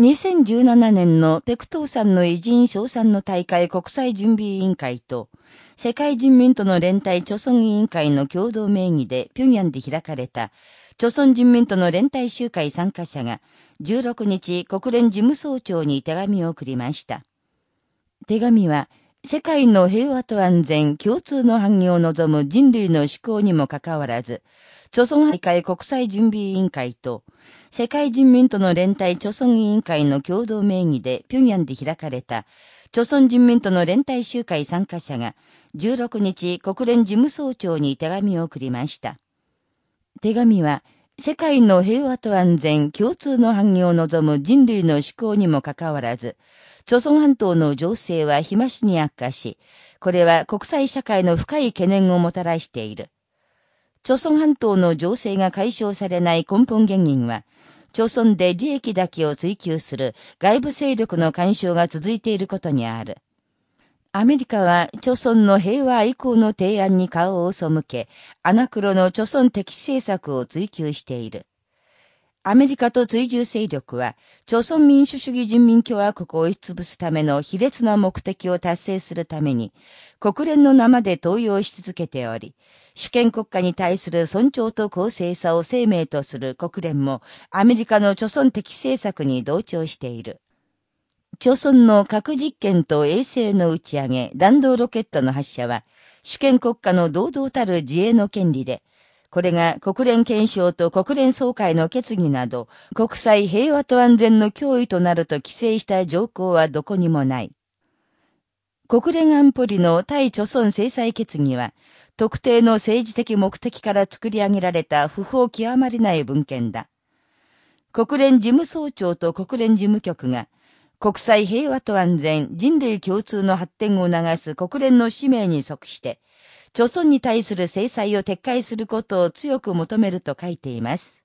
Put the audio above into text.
2017年のペクトーさんの偉人賞賛の大会国際準備委員会と、世界人民との連帯著村委員会の共同名義で平壌で開かれた、著村人民との連帯集会参加者が、16日国連事務総長に手紙を送りました。手紙は、世界の平和と安全、共通の繁栄を望む人類の思考にもかかわらず、著村大会国際準備委員会と、世界人民との連帯著村委員会の共同名義で平壌で開かれた、著村人民との連帯集会参加者が、16日国連事務総長に手紙を送りました。手紙は、世界の平和と安全、共通の繁栄を望む人類の思考にもかかわらず、朝鮮半島の情勢は日増しに悪化し、これは国際社会の深い懸念をもたらしている。朝鮮半島の情勢が解消されない根本原因は、朝鮮で利益だけを追求する外部勢力の干渉が続いていることにある。アメリカは、朝鮮の平和以降の提案に顔を背け、アナクロの朝鮮的政策を追求している。アメリカと追従勢力は、朝鮮民主主義人民共和国を押しつぶすための卑劣な目的を達成するために、国連の名で登用し続けており、主権国家に対する尊重と公正さを生命とする国連も、アメリカの朝鮮的政策に同調している。朝鮮の核実験と衛星の打ち上げ、弾道ロケットの発射は、主権国家の堂々たる自衛の権利で、これが国連憲章と国連総会の決議など、国際平和と安全の脅威となると規制した条項はどこにもない。国連安保理の対貯村制裁決議は、特定の政治的目的から作り上げられた不法極まりない文献だ。国連事務総長と国連事務局が、国際平和と安全、人類共通の発展を促す国連の使命に即して、朝鮮に対する制裁を撤回することを強く求めると書いています。